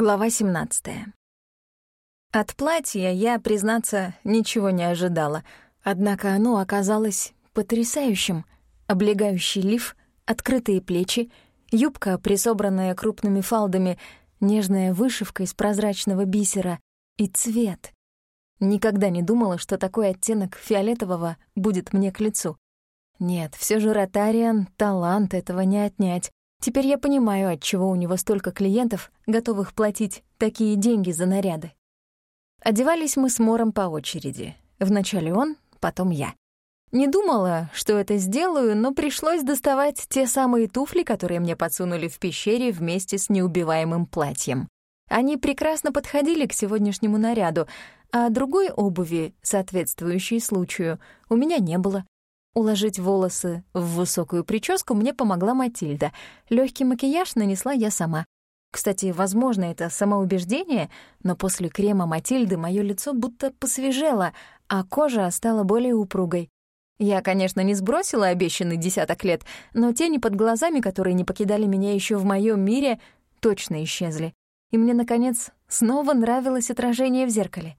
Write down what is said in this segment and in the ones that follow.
Глава 17. От платья я, признаться, ничего не ожидала, однако оно оказалось потрясающим. Облегающий лиф, открытые плечи, юбка, присобранная крупными фалдами, нежная вышивка из прозрачного бисера и цвет. Никогда не думала, что такой оттенок фиолетового будет мне к лицу. Нет, все же Ротариан — талант, этого не отнять. Теперь я понимаю, отчего у него столько клиентов, готовых платить такие деньги за наряды. Одевались мы с Мором по очереди. Вначале он, потом я. Не думала, что это сделаю, но пришлось доставать те самые туфли, которые мне подсунули в пещере вместе с неубиваемым платьем. Они прекрасно подходили к сегодняшнему наряду, а другой обуви, соответствующей случаю, у меня не было. Уложить волосы в высокую прическу мне помогла Матильда. Легкий макияж нанесла я сама. Кстати, возможно, это самоубеждение, но после крема Матильды мое лицо будто посвежело, а кожа стала более упругой. Я, конечно, не сбросила обещанный десяток лет, но тени под глазами, которые не покидали меня еще в моем мире, точно исчезли. И мне, наконец, снова нравилось отражение в зеркале.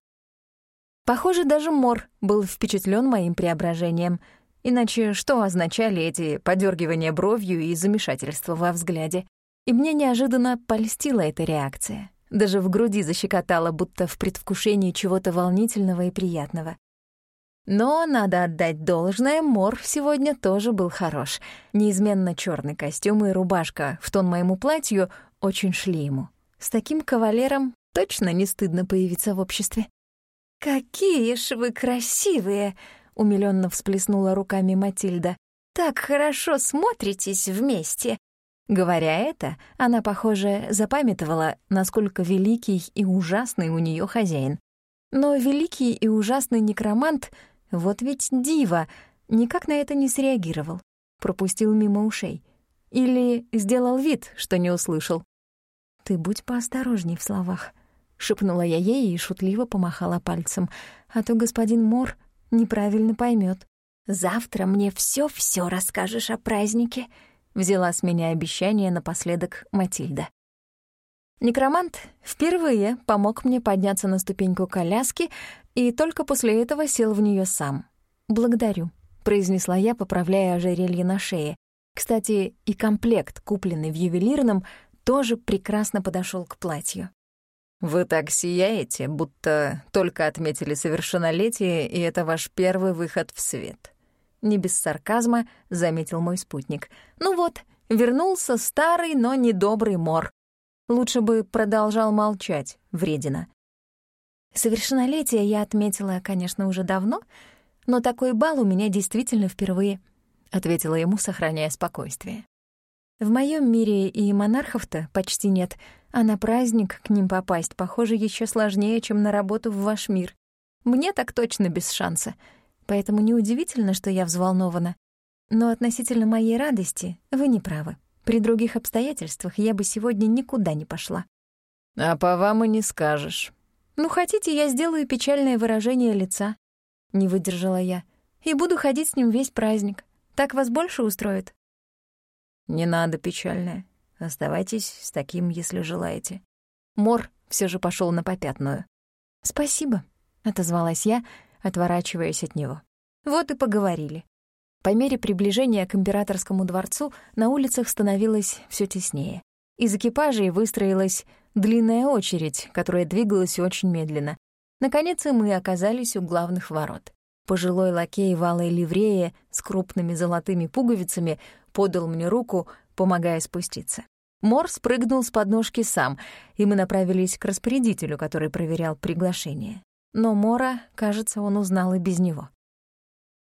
Похоже, даже Мор был впечатлен моим преображением — Иначе что означали эти подергивания бровью и замешательство во взгляде? И мне неожиданно польстила эта реакция. Даже в груди защекотала, будто в предвкушении чего-то волнительного и приятного. Но, надо отдать должное, Мор сегодня тоже был хорош. Неизменно черный костюм и рубашка в тон моему платью очень шли ему. С таким кавалером точно не стыдно появиться в обществе. «Какие ж вы красивые!» Умилённо всплеснула руками Матильда. «Так хорошо смотритесь вместе!» Говоря это, она, похоже, запамятовала, насколько великий и ужасный у неё хозяин. Но великий и ужасный некромант, вот ведь дива, никак на это не среагировал, пропустил мимо ушей. Или сделал вид, что не услышал. «Ты будь поосторожней в словах», — шепнула я ей и шутливо помахала пальцем, а то господин Мор неправильно поймет. «Завтра мне все-все расскажешь о празднике», — взяла с меня обещание напоследок Матильда. Некромант впервые помог мне подняться на ступеньку коляски и только после этого сел в нее сам. «Благодарю», — произнесла я, поправляя ожерелье на шее. Кстати, и комплект, купленный в ювелирном, тоже прекрасно подошел к платью. Вы так сияете, будто только отметили совершеннолетие, и это ваш первый выход в свет. Не без сарказма заметил мой спутник. Ну вот, вернулся старый, но недобрый мор. Лучше бы продолжал молчать, вредина. Совершеннолетие я отметила, конечно, уже давно, но такой бал у меня действительно впервые, — ответила ему, сохраняя спокойствие. В моем мире и монархов-то почти нет, а на праздник к ним попасть, похоже, еще сложнее, чем на работу в ваш мир. Мне так точно без шанса, поэтому неудивительно, что я взволнована. Но относительно моей радости вы не правы. При других обстоятельствах я бы сегодня никуда не пошла. А по вам и не скажешь. Ну, хотите, я сделаю печальное выражение лица. Не выдержала я. И буду ходить с ним весь праздник. Так вас больше устроит? Не надо печальное. Оставайтесь с таким, если желаете. Мор все же пошел на попятную. «Спасибо», — отозвалась я, отворачиваясь от него. Вот и поговорили. По мере приближения к императорскому дворцу на улицах становилось все теснее. Из экипажей выстроилась длинная очередь, которая двигалась очень медленно. Наконец и мы оказались у главных ворот. Пожилой лакей в алой ливрее с крупными золотыми пуговицами подал мне руку, помогая спуститься. Мор спрыгнул с подножки сам, и мы направились к распорядителю, который проверял приглашение. Но Мора, кажется, он узнал и без него.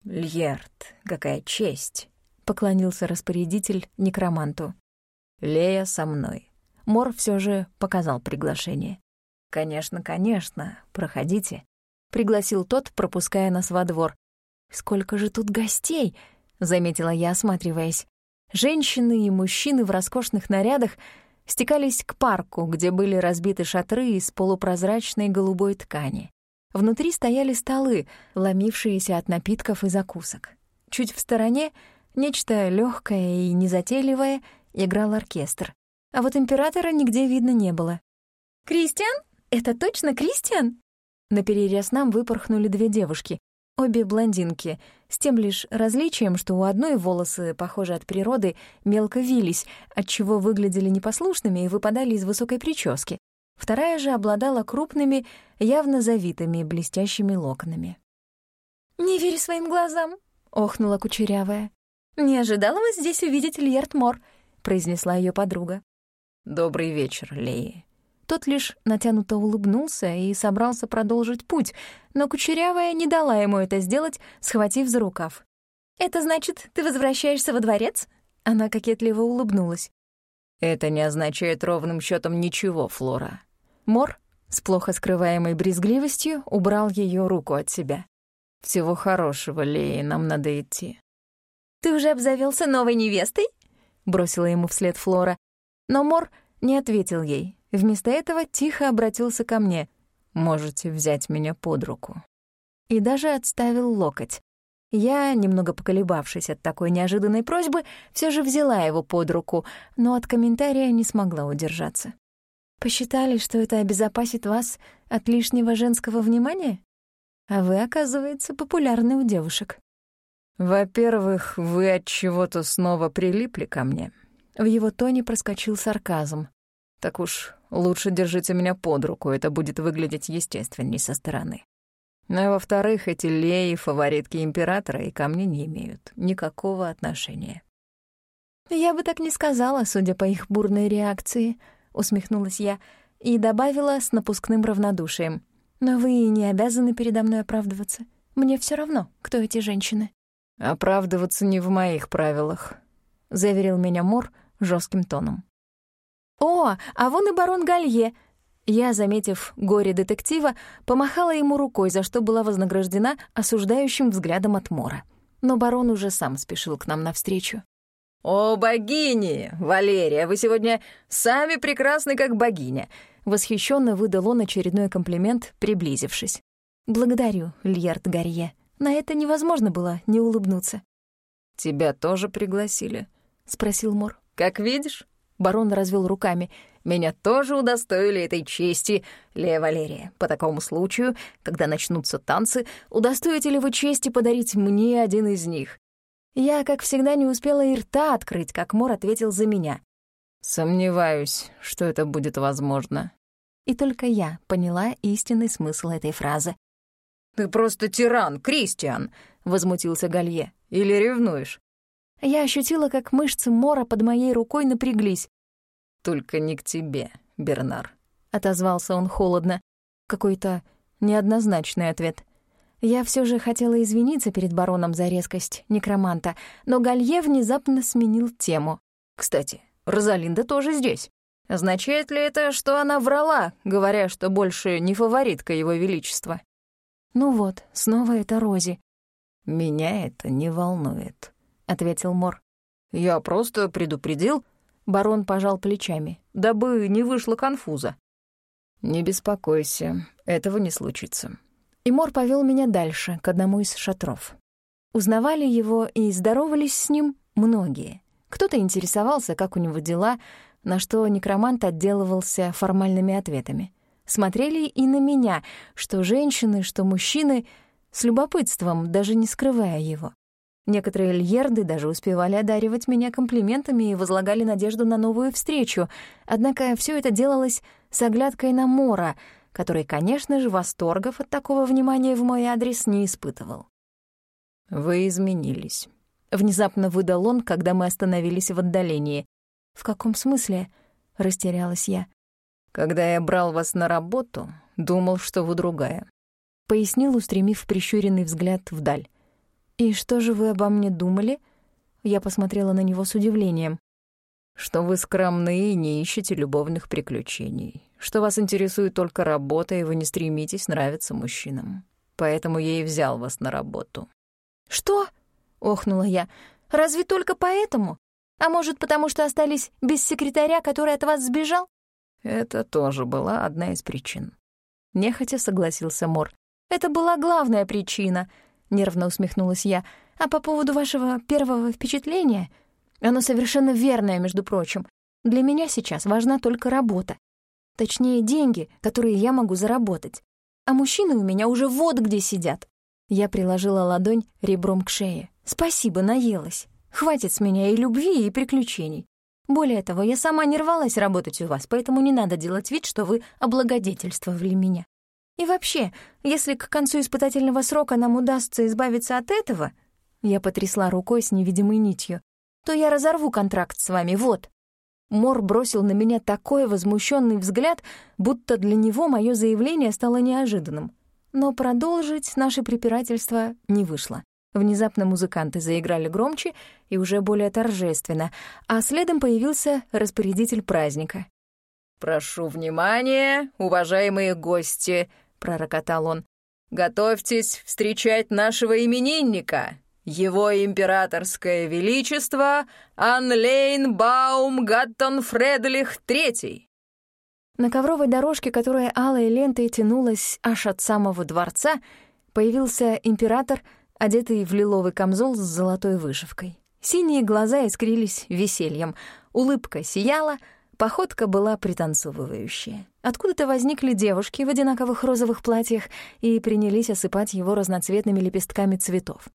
«Льерт, какая честь!» — поклонился распорядитель некроманту. «Лея со мной». Мор все же показал приглашение. «Конечно, конечно, проходите» пригласил тот, пропуская нас во двор. «Сколько же тут гостей!» — заметила я, осматриваясь. Женщины и мужчины в роскошных нарядах стекались к парку, где были разбиты шатры из полупрозрачной голубой ткани. Внутри стояли столы, ломившиеся от напитков и закусок. Чуть в стороне, нечто легкое и незатейливое, играл оркестр. А вот императора нигде видно не было. «Кристиан? Это точно Кристиан?» На перерез нам выпорхнули две девушки, обе блондинки, с тем лишь различием, что у одной волосы, похожие от природы, мелко вились, отчего выглядели непослушными и выпадали из высокой прически. Вторая же обладала крупными, явно завитыми, блестящими локонами. «Не верю своим глазам», — охнула Кучерявая. «Не ожидала вас здесь увидеть Льерт Мор», — произнесла ее подруга. «Добрый вечер, Леи». Тот лишь натянуто улыбнулся и собрался продолжить путь, но Кучерявая не дала ему это сделать, схватив за рукав. «Это значит, ты возвращаешься во дворец?» Она кокетливо улыбнулась. «Это не означает ровным счетом ничего, Флора». Мор, с плохо скрываемой брезгливостью, убрал ее руку от себя. «Всего хорошего, Леи, нам надо идти». «Ты уже обзавелся новой невестой?» — бросила ему вслед Флора. Но Мор не ответил ей. Вместо этого тихо обратился ко мне. «Можете взять меня под руку». И даже отставил локоть. Я, немного поколебавшись от такой неожиданной просьбы, все же взяла его под руку, но от комментария не смогла удержаться. «Посчитали, что это обезопасит вас от лишнего женского внимания? А вы, оказывается, популярны у девушек». «Во-первых, вы от чего-то снова прилипли ко мне». В его тоне проскочил сарказм. «Так уж лучше держите меня под руку, это будет выглядеть естественней со стороны. И во-вторых, эти леи, фаворитки императора, и ко мне не имеют никакого отношения». «Я бы так не сказала, судя по их бурной реакции», — усмехнулась я и добавила с напускным равнодушием. «Но вы не обязаны передо мной оправдываться. Мне все равно, кто эти женщины». «Оправдываться не в моих правилах», — заверил меня Мор жестким тоном. «О, а вон и барон Галье!» Я, заметив горе детектива, помахала ему рукой, за что была вознаграждена осуждающим взглядом от Мора. Но барон уже сам спешил к нам навстречу. «О, богини! Валерия, вы сегодня сами прекрасны, как богиня!» Восхищенно выдал он очередной комплимент, приблизившись. «Благодарю, Льярд Гарье», на это невозможно было не улыбнуться. «Тебя тоже пригласили?» — спросил Мор. «Как видишь?» — барон развел руками. «Меня тоже удостоили этой чести, Лея Валерия. По такому случаю, когда начнутся танцы, удостоите ли вы чести подарить мне один из них?» Я, как всегда, не успела и рта открыть, как Мор ответил за меня. «Сомневаюсь, что это будет возможно». И только я поняла истинный смысл этой фразы. «Ты просто тиран, Кристиан!» — возмутился Галье. «Или ревнуешь?» Я ощутила, как мышцы Мора под моей рукой напряглись. «Только не к тебе, Бернар», — отозвался он холодно. Какой-то неоднозначный ответ. Я все же хотела извиниться перед бароном за резкость некроманта, но Галье внезапно сменил тему. «Кстати, Розалинда тоже здесь. Означает ли это, что она врала, говоря, что больше не фаворитка его величества?» «Ну вот, снова это Рози». «Меня это не волнует», — ответил Мор. «Я просто предупредил». Барон пожал плечами, дабы не вышло конфуза. «Не беспокойся, этого не случится». И Мор повел меня дальше, к одному из шатров. Узнавали его и здоровались с ним многие. Кто-то интересовался, как у него дела, на что некромант отделывался формальными ответами смотрели и на меня, что женщины, что мужчины, с любопытством, даже не скрывая его. Некоторые льерды даже успевали одаривать меня комплиментами и возлагали надежду на новую встречу, однако все это делалось с оглядкой на Мора, который, конечно же, восторгов от такого внимания в мой адрес не испытывал. «Вы изменились», — внезапно выдал он, когда мы остановились в отдалении. «В каком смысле?» — растерялась я. Когда я брал вас на работу, думал, что вы другая», — пояснил, устремив прищуренный взгляд вдаль. «И что же вы обо мне думали?» Я посмотрела на него с удивлением. «Что вы скромны и не ищете любовных приключений, что вас интересует только работа, и вы не стремитесь нравиться мужчинам. Поэтому я и взял вас на работу». «Что?» — охнула я. «Разве только поэтому? А может, потому что остались без секретаря, который от вас сбежал?» Это тоже была одна из причин. Нехотя согласился Мор. «Это была главная причина», — нервно усмехнулась я. «А по поводу вашего первого впечатления? Оно совершенно верное, между прочим. Для меня сейчас важна только работа. Точнее, деньги, которые я могу заработать. А мужчины у меня уже вот где сидят. Я приложила ладонь ребром к шее. Спасибо, наелась. Хватит с меня и любви, и приключений. Более того, я сама не рвалась работать у вас, поэтому не надо делать вид, что вы облагодетельствовали меня. И вообще, если к концу испытательного срока нам удастся избавиться от этого, я потрясла рукой с невидимой нитью, то я разорву контракт с вами, вот. Мор бросил на меня такой возмущенный взгляд, будто для него мое заявление стало неожиданным. Но продолжить наше препирательство не вышло. Внезапно музыканты заиграли громче и уже более торжественно, а следом появился распорядитель праздника. «Прошу внимания, уважаемые гости!» — пророкотал он. «Готовьтесь встречать нашего именинника, его императорское величество Анлейн Баум Гаттон Фредлих III!» На ковровой дорожке, которая алой лентой тянулась аж от самого дворца, появился император — одетый в лиловый камзол с золотой вышивкой. Синие глаза искрились весельем, улыбка сияла, походка была пританцовывающая. Откуда-то возникли девушки в одинаковых розовых платьях и принялись осыпать его разноцветными лепестками цветов.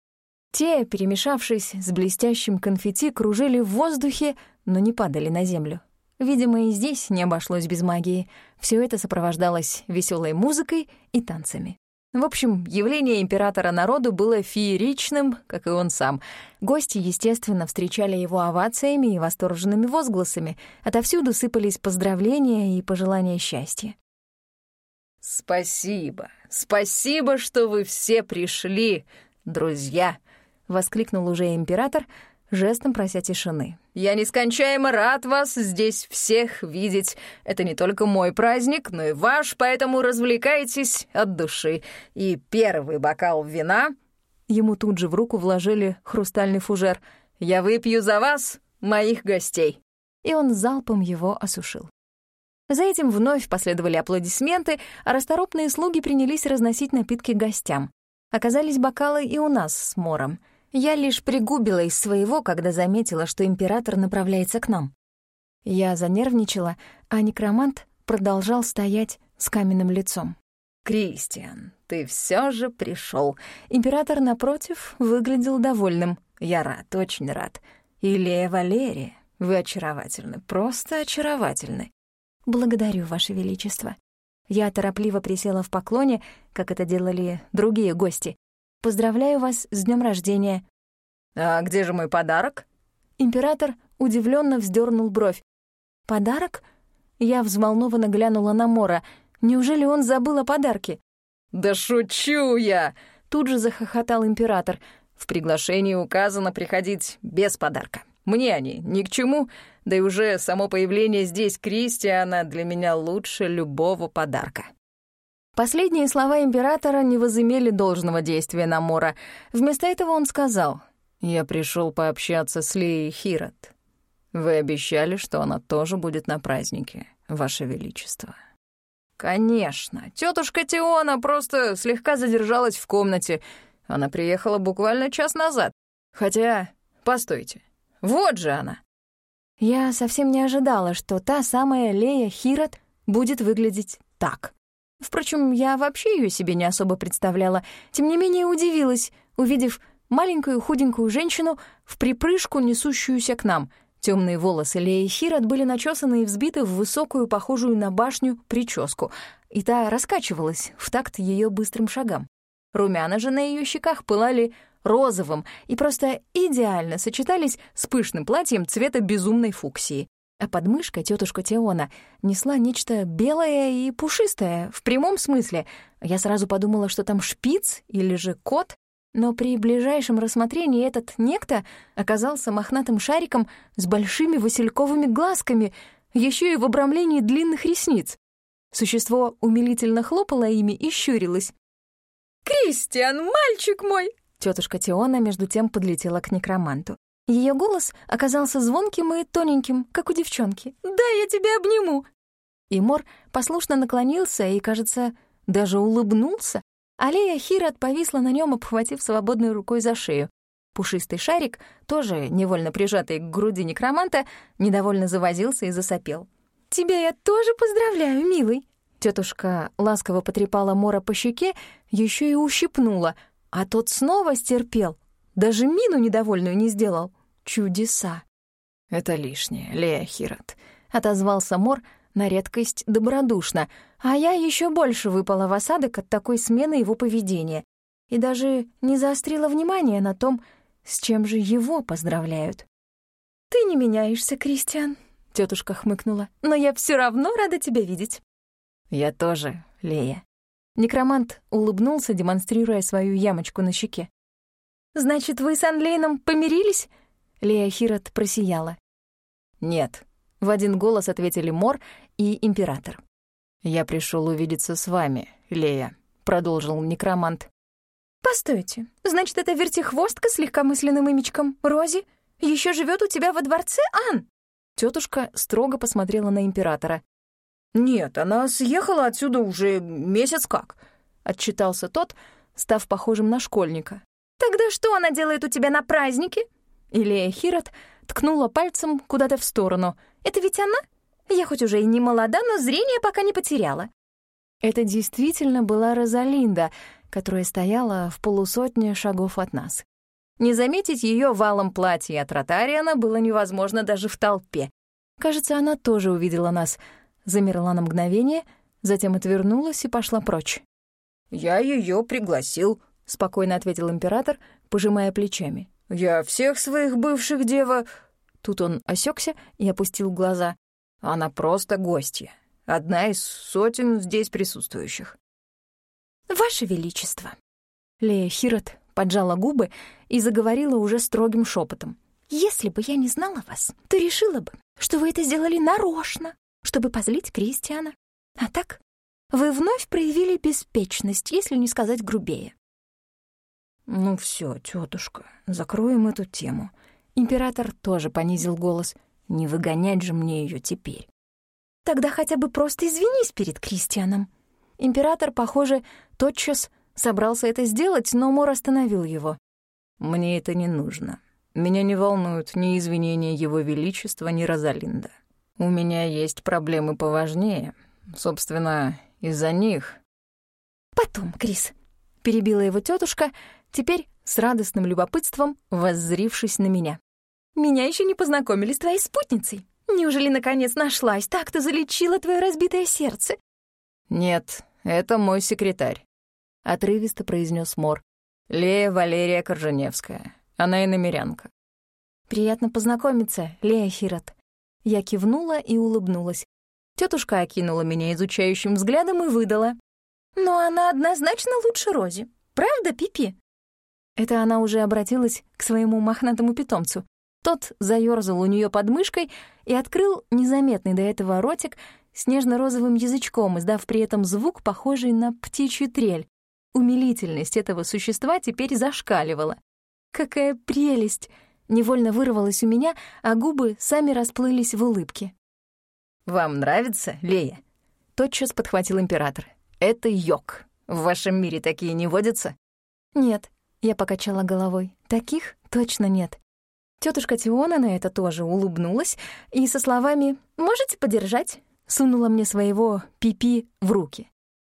Те, перемешавшись с блестящим конфетти, кружили в воздухе, но не падали на землю. Видимо, и здесь не обошлось без магии. Все это сопровождалось веселой музыкой и танцами. В общем, явление императора народу было фееричным, как и он сам. Гости, естественно, встречали его овациями и восторженными возгласами. Отовсюду сыпались поздравления и пожелания счастья. «Спасибо, спасибо, что вы все пришли, друзья!» — воскликнул уже император, жестом прося тишины. «Я нескончаемо рад вас здесь всех видеть. Это не только мой праздник, но и ваш, поэтому развлекайтесь от души. И первый бокал вина...» Ему тут же в руку вложили хрустальный фужер. «Я выпью за вас, моих гостей». И он залпом его осушил. За этим вновь последовали аплодисменты, а расторопные слуги принялись разносить напитки гостям. Оказались бокалы и у нас с Мором — я лишь пригубила из своего, когда заметила, что император направляется к нам. Я занервничала, а некромант продолжал стоять с каменным лицом. «Кристиан, ты все же пришел. Император, напротив, выглядел довольным. «Я рад, очень рад. Илея Валерия, вы очаровательны, просто очаровательны». «Благодарю, Ваше Величество». Я торопливо присела в поклоне, как это делали другие гости, Поздравляю вас с днем рождения». «А где же мой подарок?» Император удивленно вздернул бровь. «Подарок?» Я взволнованно глянула на Мора. Неужели он забыл о подарке? «Да шучу я!» Тут же захохотал император. «В приглашении указано приходить без подарка. Мне они ни к чему, да и уже само появление здесь Кристиана для меня лучше любого подарка». Последние слова императора не возымели должного действия на Мора. Вместо этого он сказал, «Я пришел пообщаться с Лией Хирот. Вы обещали, что она тоже будет на празднике, Ваше Величество». «Конечно. Тетушка Теона просто слегка задержалась в комнате. Она приехала буквально час назад. Хотя, постойте, вот же она». Я совсем не ожидала, что та самая Лея Хирот будет выглядеть так. Впрочем, я вообще ее себе не особо представляла. Тем не менее удивилась, увидев маленькую худенькую женщину в припрыжку, несущуюся к нам. Темные волосы Леи Хирот были начесаны и взбиты в высокую, похожую на башню, прическу, и та раскачивалась в такт ее быстрым шагам. Румяна же на ее щеках пылали розовым и просто идеально сочетались с пышным платьем цвета безумной фуксии а под тетушка Теона несла нечто белое и пушистое, в прямом смысле. Я сразу подумала, что там шпиц или же кот, но при ближайшем рассмотрении этот некто оказался мохнатым шариком с большими васильковыми глазками, еще и в обрамлении длинных ресниц. Существо умилительно хлопало ими и щурилось. «Кристиан, мальчик мой!» Тетушка Теона между тем подлетела к некроманту. Ее голос оказался звонким и тоненьким, как у девчонки. «Да, я тебя обниму!» И Мор послушно наклонился и, кажется, даже улыбнулся. Алия Хират повисла на нем, обхватив свободной рукой за шею. Пушистый шарик, тоже невольно прижатый к груди некроманта, недовольно завозился и засопел. Тебя я тоже поздравляю, милый!» Тетушка ласково потрепала Мора по щеке, еще и ущипнула, а тот снова стерпел, даже мину недовольную не сделал. Чудеса! «Это лишнее, Лея Хирот», — отозвался Мор на редкость добродушно, а я еще больше выпала в осадок от такой смены его поведения и даже не заострила внимание на том, с чем же его поздравляют. «Ты не меняешься, Кристиан», — тетушка хмыкнула, «но я все равно рада тебя видеть». «Я тоже, Лея». Некромант улыбнулся, демонстрируя свою ямочку на щеке. «Значит, вы с Анлейном помирились?» Лея Хирот просияла. «Нет», — в один голос ответили Мор и Император. «Я пришел увидеться с вами, Лея», — продолжил некромант. «Постойте, значит, эта вертихвостка с легкомысленным имечком, Рози, еще живет у тебя во дворце, Ан?» Тетушка строго посмотрела на Императора. «Нет, она съехала отсюда уже месяц как», — отчитался тот, став похожим на школьника. «Тогда что она делает у тебя на празднике?» Илея Хирот ткнула пальцем куда-то в сторону. «Это ведь она? Я хоть уже и не молода, но зрение пока не потеряла». Это действительно была Розалинда, которая стояла в полусотне шагов от нас. Не заметить ее валом платья от Ротариана было невозможно даже в толпе. Кажется, она тоже увидела нас, замерла на мгновение, затем отвернулась и пошла прочь. «Я ее пригласил», — спокойно ответил император, пожимая плечами. «Я всех своих бывших дева...» Тут он осекся и опустил глаза. «Она просто гостья. Одна из сотен здесь присутствующих». «Ваше Величество!» Лея Хирот поджала губы и заговорила уже строгим шепотом. «Если бы я не знала вас, то решила бы, что вы это сделали нарочно, чтобы позлить Кристиана. А так, вы вновь проявили беспечность, если не сказать грубее. «Ну все, тетушка, закроем эту тему». Император тоже понизил голос. «Не выгонять же мне ее теперь». «Тогда хотя бы просто извинись перед Кристианом». Император, похоже, тотчас собрался это сделать, но Мор остановил его. «Мне это не нужно. Меня не волнуют ни извинения Его Величества, ни Розалинда. У меня есть проблемы поважнее. Собственно, из-за них...» «Потом, Крис», — перебила его тетушка, теперь с радостным любопытством воззрившись на меня. «Меня еще не познакомили с твоей спутницей. Неужели наконец нашлась? Так-то залечила твое разбитое сердце?» «Нет, это мой секретарь», — отрывисто произнес Мор. «Лея Валерия Корженевская. Она и намерянка». «Приятно познакомиться, Лея Хирот». Я кивнула и улыбнулась. Тетушка окинула меня изучающим взглядом и выдала. «Но она однозначно лучше Рози. Правда, Пипи?» Это она уже обратилась к своему мохнатому питомцу. Тот заёрзал у неё под мышкой и открыл незаметный до этого ротик с нежно-розовым язычком, издав при этом звук, похожий на птичью трель. Умилительность этого существа теперь зашкаливала. «Какая прелесть!» Невольно вырвалась у меня, а губы сами расплылись в улыбке. «Вам нравится, Лея?» Тотчас подхватил император. «Это йог. В вашем мире такие не водятся?» «Нет», — я покачала головой. «Таких точно нет». Тетушка Тиона на это тоже улыбнулась и со словами «Можете подержать?» сунула мне своего пипи в руки.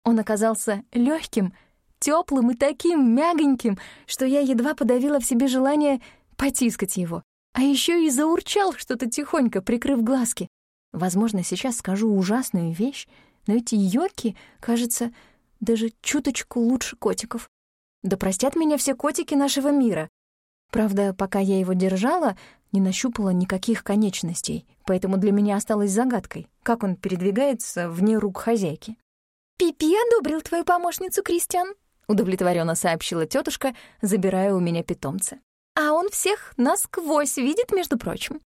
Он оказался легким, теплым и таким мягоньким, что я едва подавила в себе желание потискать его. А еще и заурчал что-то тихонько, прикрыв глазки. Возможно, сейчас скажу ужасную вещь, но эти йоки, кажется, даже чуточку лучше котиков. Да простят меня все котики нашего мира. Правда, пока я его держала, не нащупала никаких конечностей, поэтому для меня осталось загадкой, как он передвигается вне рук хозяйки. «Пипи одобрил твою помощницу, Кристиан», — удовлетворенно сообщила тетушка, забирая у меня питомца. «А он всех насквозь видит, между прочим».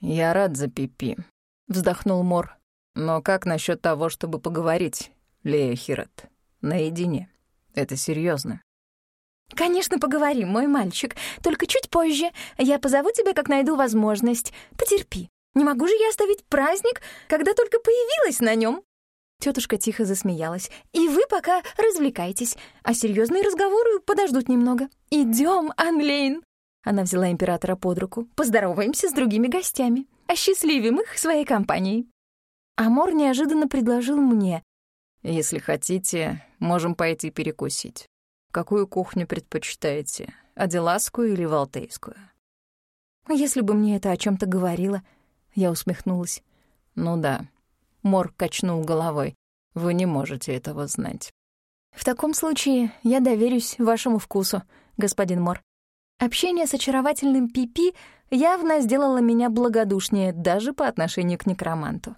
«Я рад за Пипи», — вздохнул Мор. «Но как насчет того, чтобы поговорить, Лея Хирот, наедине? Это серьезно. «Конечно, поговорим, мой мальчик. Только чуть позже. Я позову тебя, как найду возможность. Потерпи. Не могу же я оставить праздник, когда только появилась на нем. Тетушка тихо засмеялась. «И вы пока развлекайтесь, а серьезные разговоры подождут немного. Идем, Анлейн!» Она взяла императора под руку. «Поздороваемся с другими гостями. Осчастливим их своей компанией». Амор неожиданно предложил мне. «Если хотите, можем пойти перекусить. Какую кухню предпочитаете, аделасскую или валтейскую?» «Если бы мне это о чем то говорило», — я усмехнулась. «Ну да». Мор качнул головой. «Вы не можете этого знать». «В таком случае я доверюсь вашему вкусу, господин Мор. Общение с очаровательным Пипи явно сделало меня благодушнее даже по отношению к некроманту.